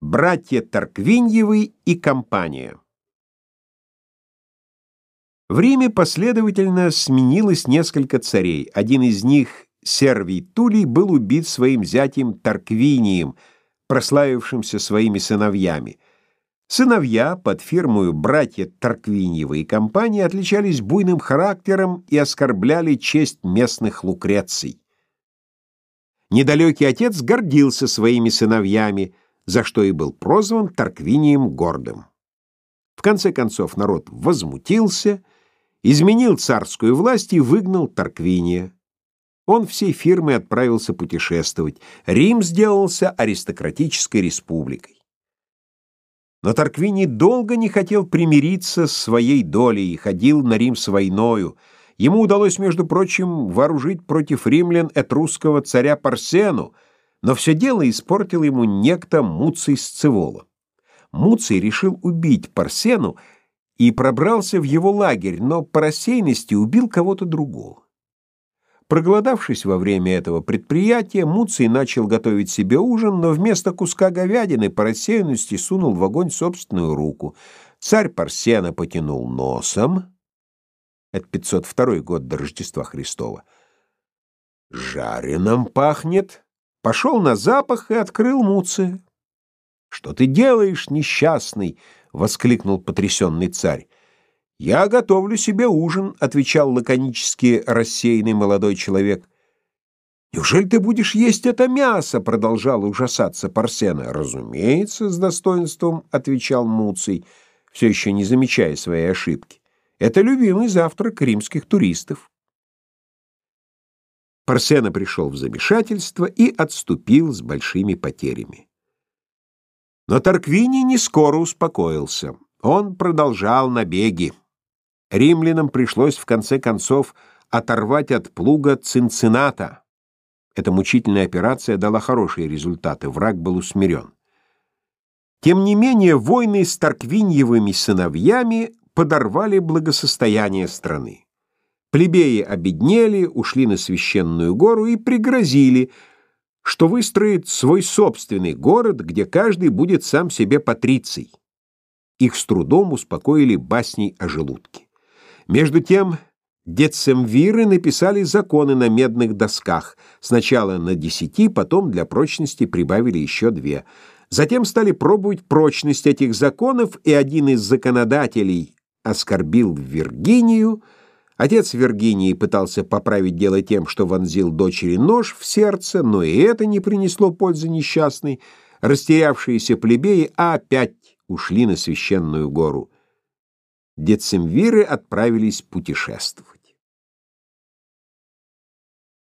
Братья Тарквиньевы и компания. В Риме последовательно сменилось несколько царей. Один из них, Сервий Тулей, был убит своим зятем Тарквинием, прославившимся своими сыновьями. Сыновья под фирмою братья Тарквиньевы и компания отличались буйным характером и оскорбляли честь местных лукреций. Недалекий отец гордился своими сыновьями – за что и был прозван Тарквинием Гордым. В конце концов народ возмутился, изменил царскую власть и выгнал Тарквиния. Он всей фирмой отправился путешествовать. Рим сделался аристократической республикой. Но Тарквиний долго не хотел примириться с своей долей и ходил на Рим с войною. Ему удалось, между прочим, вооружить против римлян этрусского царя Парсену, но все дело испортил ему некто Муций Сцевола. Муций решил убить Парсену и пробрался в его лагерь, но по рассеянности убил кого-то другого. Проголодавшись во время этого предприятия, Муций начал готовить себе ужин, но вместо куска говядины по рассеянности сунул в огонь собственную руку. Царь Парсена потянул носом. Это 502 год до Рождества Христова. «Жареным пахнет», пошел на запах и открыл Муция. «Что ты делаешь, несчастный?» — воскликнул потрясенный царь. «Я готовлю себе ужин», — отвечал лаконически рассеянный молодой человек. «Неужели ты будешь есть это мясо?» — продолжал ужасаться Парсена. «Разумеется», — с достоинством отвечал Муций, все еще не замечая своей ошибки. «Это любимый завтрак римских туристов». Парсена пришел в замешательство и отступил с большими потерями. Но Тарквини не скоро успокоился. Он продолжал набеги. Римлянам пришлось в конце концов оторвать от плуга Цинцината. Эта мучительная операция дала хорошие результаты, враг был усмирен. Тем не менее, войны с Тарквиньевыми сыновьями подорвали благосостояние страны. Плебеи обеднели, ушли на священную гору и пригрозили, что выстроит свой собственный город, где каждый будет сам себе патриций. Их с трудом успокоили басней о желудке. Между тем децемвиры написали законы на медных досках, сначала на десяти, потом для прочности прибавили еще две. Затем стали пробовать прочность этих законов, и один из законодателей оскорбил Виргинию — Отец Виргинии пытался поправить дело тем, что вонзил дочери нож в сердце, но и это не принесло пользы несчастной. Растерявшиеся плебеи опять ушли на священную гору. Децимвиры отправились путешествовать.